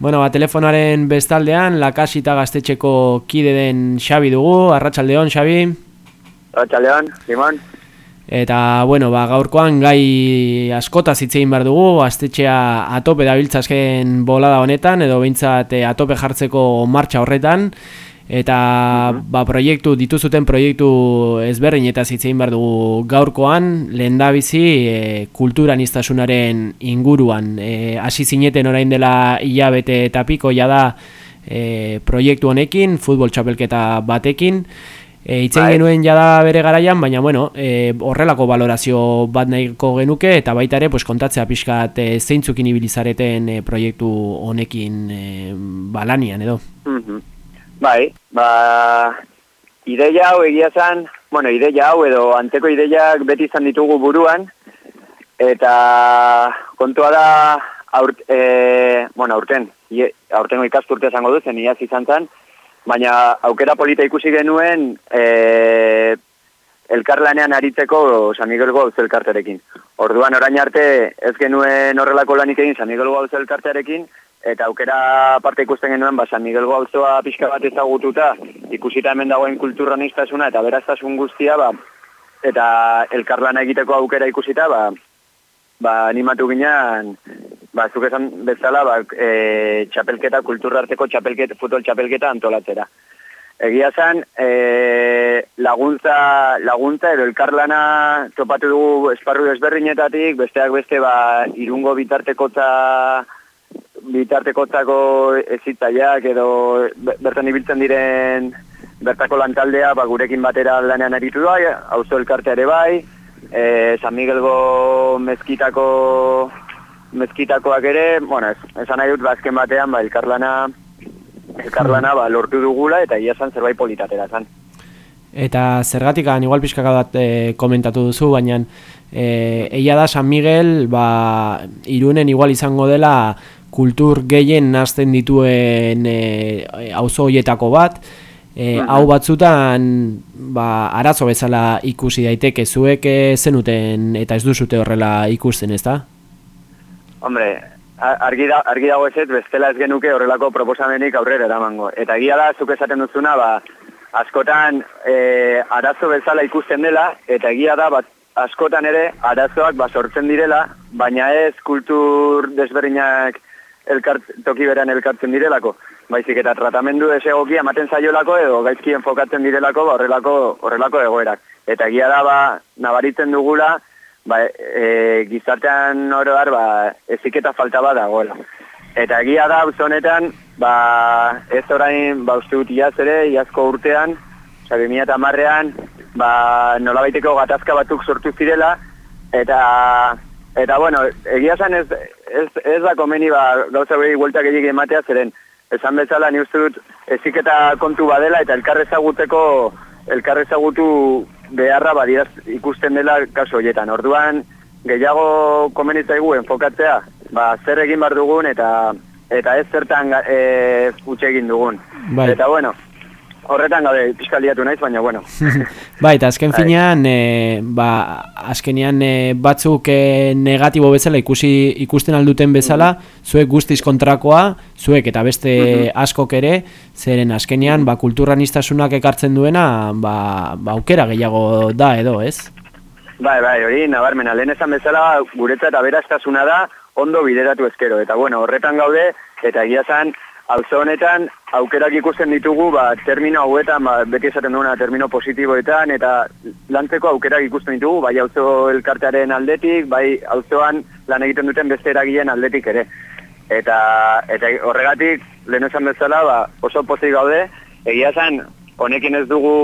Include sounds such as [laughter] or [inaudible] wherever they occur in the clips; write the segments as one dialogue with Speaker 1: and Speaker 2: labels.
Speaker 1: Bueno, ba, telefonaren bestaldean, lakasita gaztetxeko kide den Xabi dugu, arratsaldeon Xabi.
Speaker 2: Arratxaldeon, Simon.
Speaker 1: Eta, bueno, ba, gaurkoan gai askota zitzein behar dugu, gaztetxea atope dabiltzazken bolada honetan, edo behintzat eh, atope jartzeko martxa horretan, eta ba, proiektu, dituzuten proiektu ezberdin eta zitzein behar dugu gaurkoan, lehen da bizi e, kulturan iztasunaren inguruan. E, hasi zineten orain dela hilabete eta piko jada e, proiektu honekin, futbol txapelketa batekin, E, itzen bai. genuen jada bere garaian, baina bueno, e, horrelako valorazio bat nahiko genuke, eta baita ere pues, kontatzea pixkat e, zeintzukin ibilizareten e, proiektu honekin e, balanian edo.
Speaker 2: Mm Bai, ba, ideia hau egia zan, bueno, ideia hau edo anteko ideiak beti izan ditugu buruan, eta kontua da, aurt, e, bueno, aurten, aurtengo ikasturte esango duzen, iaz izan zan, baina aukera polita ikusi genuen e, elkarlanean aritzeko San Miguel Gauz elkarterekin. Orduan orain arte ez genuen horrelako lanik egin San Miguel Gauz elkarterekin, eta aukera parte ikusten genuen ba, San Miguel Gauzoa pixka bat ezagututa, ikusita hemen dagoen kulturranistasuna eta beraztasun guztia, ba, eta elkarlana egiteko aukera ikusita, ba, ba animatu ginean, ba, zuk esan bezala, ba, e, txapelketa, kulturarteko txapelketa, futbol txapelketa antolatzera. Egia zen, e, laguntza, laguntza edo elkarlana topatu dugu esparru ezberdinetatik, besteak beste ba, irungo bitartekotza bitartekotzako ezitzaileak edo bertan ibiltzen diren bertako lantaldea ba, gurekin batera lanean aritu da, auzo elkarteare bai, e, San Miguelgo mezkitako mezkitakoak ere, bueno, esan nahi dut bazken ba, batean, ba, elkarlana elkarlana ba, lortu dugula eta ia zan zerbait politatera zan.
Speaker 1: Eta zergatik igual pixka bat e, komentatu duzu, baina e, eia da San Miguel ba, irunen igual izango dela kultur gehien nazten dituen e, auzo hoietako bat, e, hau batzutan ba, arazo bezala ikusi daiteke zuek zenuten eta ez duzute horrela ikusten, ez da?
Speaker 2: Hombre, argi, da, argi dago ez bestela ez genuke horrelako proposamenik aurrera eramango. Eta egia da, zuk esaten duzuna, ba, askotan e, arazo bezala ikusten dela, eta egia da, bat, askotan ere arazoak ba, sortzen direla, baina ez kultur desberdinak elkart, toki beran elkartzen direlako. Baizik eta tratamendu desegoki ematen zaiolako edo gaizki enfokatzen direlako ba, horrelako, horrelako egoerak. Eta egia da, ba, nabaritzen dugula, ba, e, gizartean oro dar, ba, eziketa falta bat dagoela. Eta egia da, honetan, ba, ez orain, ba, uste dut iaz ere, iazko urtean, oza, 2000 marrean, ba, nola baiteko gatazka batzuk sortu zirela, eta Eta bueno, egia zen ez, ez, ez da komeni ba, gauza behi gueltak egik ematea zeren. Esan bezala ni uste dut eziketa kontu badela eta elkarrezaguteko elkarrezagutu beharra badiaz ikusten dela kaso horietan. Orduan gehiago komeni zaigu enfokatzea, ba, zer egin bar dugun eta eta ez zertan e, utxe egin dugun. Bai. Eta bueno, horretan gabe fiskaliatu naiz, baina bueno. [laughs]
Speaker 1: bai, eta azken bai. finean, e, ba, azkenian e, batzuk e, negatibo bezala ikusi ikusten alduten bezala, zuek guztiz kontrakoa, zuek eta beste askok ere, zeren azkenian, ba, kulturan ekartzen duena, ba, ba, aukera gehiago da edo, ez?
Speaker 2: Bai, bai, hori, nabarmena, lehen esan bezala, guretzat aberaztasuna da, ondo bideratu ezkero, eta bueno, horretan gaude, eta egia zan, Alzo honetan, aukerak ikusten ditugu, ba, termino hauetan, ba, beti esaten duguna termino positiboetan, eta lantzeko aukerak ikusten ditugu, bai auzo elkartearen aldetik, bai auzoan lan egiten duten beste eragileen aldetik ere. Eta, eta horregatik, lehen esan bezala, ba, oso pozik gaude, egia zen, honekin ez dugu,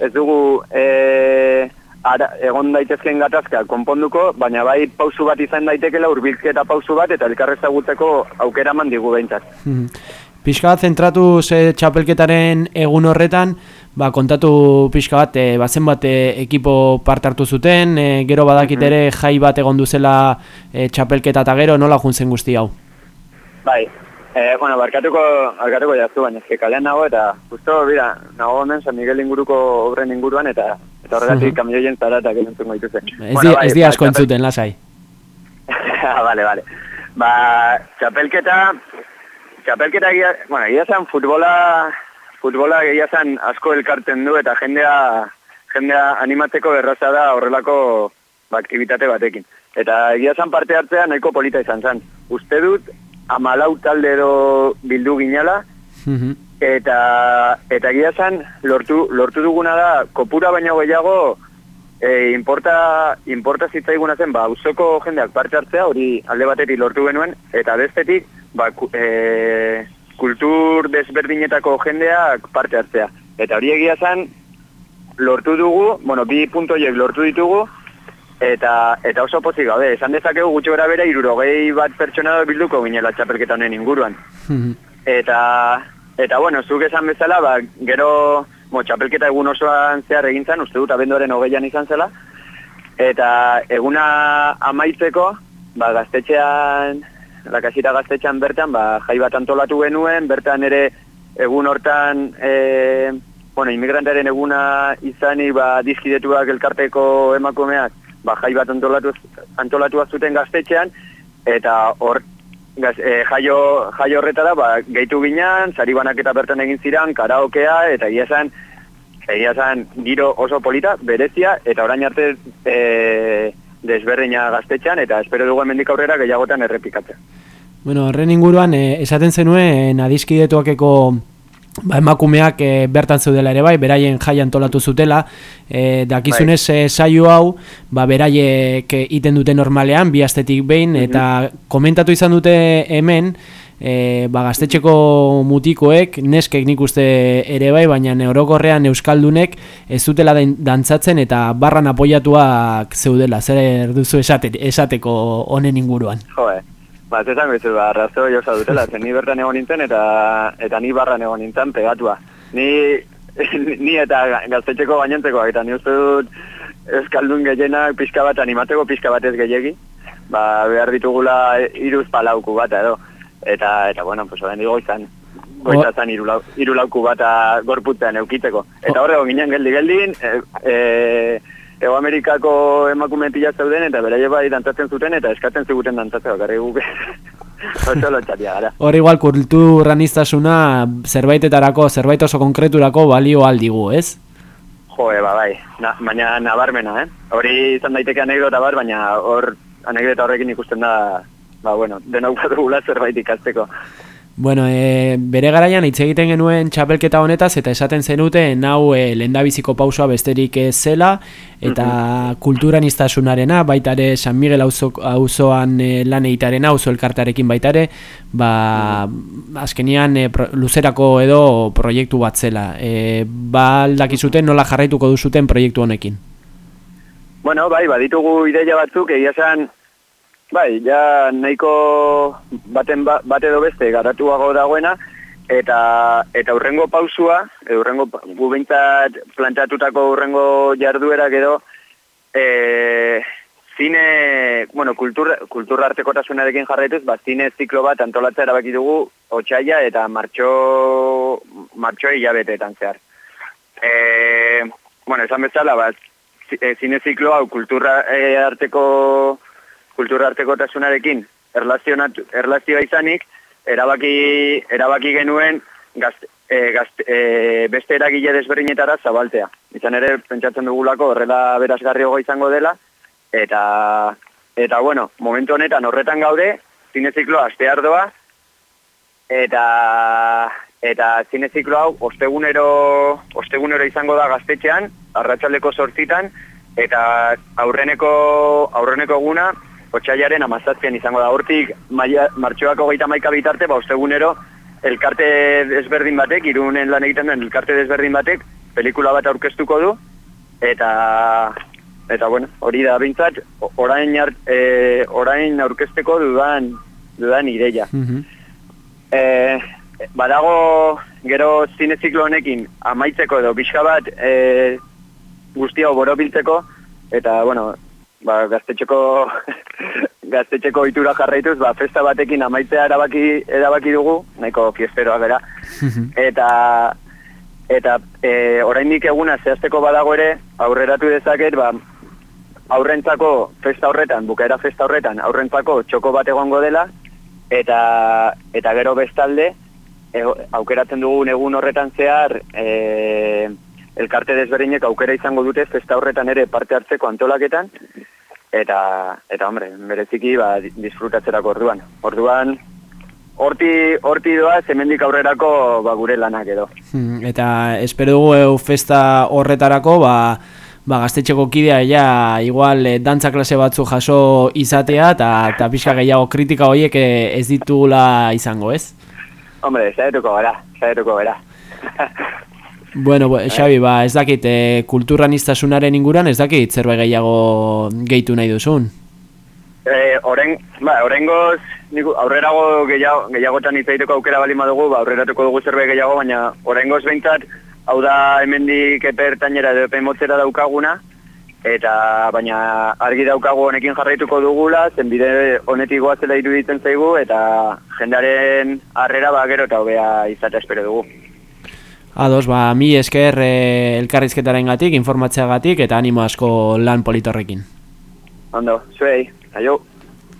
Speaker 2: ez dugu, e, ara, egon daitezkeen gatazka konponduko, baina bai pausu bat izan daitekela urbilketa pausu bat eta elkarrezagutzeko aukera eman digu behintzat.
Speaker 1: Hmm. Pixka bat zentratu ze txapelketaren egun horretan, ba, kontatu pixka bat, e, bazen bat e, ekipo part hartu zuten, e, gero badakit mhm. ere jai bat egon duzela e, txapelketa eta gero nola juntzen guzti hau?
Speaker 2: Bai, Eh, bueno, barkatuko, barkatuko jaztu, baina ezke kalean nago, eta justo, bira, nago honen San Miguel inguruko obren inguruan, eta eta horregatik uh -huh. kamioien zara eta gelentzun gaituze.
Speaker 1: Ez, bueno, bai, ez di asko entzuten, lasai. [laughs]
Speaker 2: ah, vale, vale. Ba, txapelketa, txapelketa egia, bueno, egia zen futbola, futbola egia zen asko elkarten du eta jendea, jendea animatzeko erraza da horrelako ba, aktivitate batekin. Eta egia zen parte hartzea nahiko polita izan zen. Uste dut, amalau talde edo bildu ginala,
Speaker 1: Mhm.
Speaker 2: eta eta egia zen lortu, lortu duguna da kopura baino gehiago e, importa, importa zitzaiguna zen ba, uzoko jendeak parte hartzea hori alde batetik lortu genuen eta bestetik ba, ku, e, kultur desberdinetako jendeak parte hartzea. Eta hori egia zen lortu dugu, bueno, bi puntoiek lortu ditugu eta eta oso pozik gaude, esan dezakegu gutxo gara bera irurogei bat pertsona bilduko ginela txapelketa honen inguruan.
Speaker 1: Mhm.
Speaker 2: Eta, eta bueno, zuk esan bezala, ba, gero, mo, txapelketa egun osoan zehar egin zen, uste dut abenduaren hogeian izan zela, eta eguna amaitzeko, ba, gaztetxean, lakasita gaztetxean bertan, ba, jai bat antolatu genuen, bertan ere egun hortan, e, bueno, inmigrantaren eguna izanik, ba, dizkidetuak elkarteko emakumeak, ba, jai bat antolatu, antolatua zuten gaztetxean, eta hor, Gaz, e, jaio, jaio horretara, ba, gehitu ginean, sari banaketa bertan egin ziran, karaokea, eta egia esan, egia esan, giro oso polita, berezia, eta orain arte e, desberdina gaztetxean, eta espero dugu hemendik aurrera gehiagotan errepikatzen.
Speaker 1: Bueno, horren inguruan, eh, esaten zenuen adiskidetuakeko ba, emakumeak eh, bertan zeudela ere bai, beraien jai antolatu zutela, eh, dakizunez eh, saio hau, ba, beraiek eh, iten dute normalean, bi astetik behin, eta komentatu izan dute hemen, e, ba, gaztetxeko mutikoek, neskek nik uste ere bai, baina orokorrean euskaldunek ez zutela dan- dantzatzen eta barran apoiatuak zeudela, zer duzu esate, esateko honen inguruan.
Speaker 2: Jo, eh. Ba, ez esan bezu, ba, razo josa dutela, zen ni bertan egon nintzen eta eta ni barran egon nintzen pegatua. Ni, [laughs] ni eta gaztetxeko gainentzekoak, eta ni uste dut euskaldun gehienak pixka bat animatzeko pixka batez gehiegi, ba, behar ditugula iruz palauku bat edo. Eta, eta bueno, pues orain digo izan, goita zan irulau, irulauku bata gorputzen eukiteko. Eta horre ginen geldi-geldin, e, e, Ego Amerikako emakume pila zeuden eta beraie bai dantzatzen zuten eta eskatzen ziguten dantzatzea bakarrik guk. [laughs] Oso lotxatia gara.
Speaker 1: Hor igual kulturaniztasuna zerbaitetarako, zerbait oso konkreturako balio aldigu, ez?
Speaker 2: Joe, ba, bai, Na, baina nabarmena, eh? Hori izan daiteke anekdota bat, baina hor anekdota horrekin ikusten da, ba, bueno, denok [laughs] bat dugula zerbait ikasteko.
Speaker 1: Bueno, e, bere garaian hitz egiten genuen txapelketa honetaz eta esaten zenuten hau e, lehendabiziko pausoa besterik ez zela eta kulturaniztasunarena baita ere San Miguel auzo, auzoan e, lan egitearena auzo elkartarekin baita ere ba, azkenian e, pro, luzerako edo proiektu bat zela. E, ba aldakizuten nola jarraituko duzuten proiektu honekin?
Speaker 2: Bueno, bai, baditugu ideia batzuk, egia esan, bai, ja nahiko baten ba, bat edo beste garatuago dagoena, eta eta urrengo pausua, urrengo gu behintzat planteatutako urrengo jarduerak edo e, zine, bueno, kultur, kultura artekotasunarekin jarraituz, ba, zine ziklo bat antolatzea erabaki dugu otxaila eta martxo, martxo hilabeteetan zehar. E, bueno, esan bezala, ba, e, zine ziklo hau kultura e, arteko kultura artekotasunarekin erlazionatu, erlazioa izanik, erabaki, erabaki genuen gazte, e, gazte, e, beste eragile desberdinetara zabaltea. Izan ere, pentsatzen dugulako horrela berazgarriago izango dela, eta, eta bueno, momentu honetan horretan gaude, zinezikloa aste ardoa, eta, eta zineziklo hau ostegunero, ostegunero izango da gaztetxean, arratsaldeko sortzitan, eta aurreneko, aurreneko eguna, otxailaren amazazpian izango da. Hortik, martxoako geita maika bitarte, ba, ostegunero, elkarte desberdin batek, irunen lan egiten den elkarte desberdin batek, pelikula bat aurkeztuko du, eta eta bueno, hori da bintzat, orain, ar, e, orain aurkezteko dudan, dudan ideia. E, badago gero zine ziklo honekin amaitzeko edo pixka bat e, guztia borobiltzeko eta bueno, ba, gaztetxeko [laughs] gaztetxeko itura jarraituz, ba, festa batekin amaitzea erabaki, erabaki dugu, nahiko fiesteroa gara, eta eta e, oraindik eguna zehazteko badago ere, aurreratu dezaket, ba, aurrentzako festa horretan, bukaera festa horretan, aurrentzako txoko bat egongo dela, eta eta gero bestalde aukeratzen dugun egun horretan zehar, e, elkarte desberdinek aukera izango dute festa horretan ere parte hartzeko antolaketan, eta, eta hombre, bereziki ba, disfrutatzerako orduan. Orduan, horti, horti doa, zemendik aurrerako ba, gure lanak edo.
Speaker 1: Hmm, eta espero dugu festa horretarako, ba, ba, gaztetxeko kidea ja, igual e, dantza klase batzu jaso izatea, eta, eta pixka gehiago kritika horiek eh, ez ditugula izango, ez?
Speaker 2: Hombre, zaituko gara, zaituko gara. [laughs]
Speaker 1: Bueno, bo, Xabi, ba, ez dakit, e, kulturan iztasunaren inguran, ez dakit, zerbait gehiago gehitu nahi duzun?
Speaker 2: E, oren, ba, orengoz, niku, aurrerago gehiago, gehiagotan izaiteko aukera bali madugu, ba, aurreratuko dugu zerbait gehiago, baina orengoz behintzat, hau da hemendik epertainera edo motzera daukaguna, eta baina argi daukagu honekin jarraituko dugula, zenbide honetik goazela iruditzen zaigu, eta jendaren harrera ba, gero eta hobea izatea espero dugu.
Speaker 1: Ados, ba, mi esker e, elkarrizketaren gatik, informatzeagatik, eta animo asko lan politorrekin.
Speaker 2: Ondo, zuei, aio.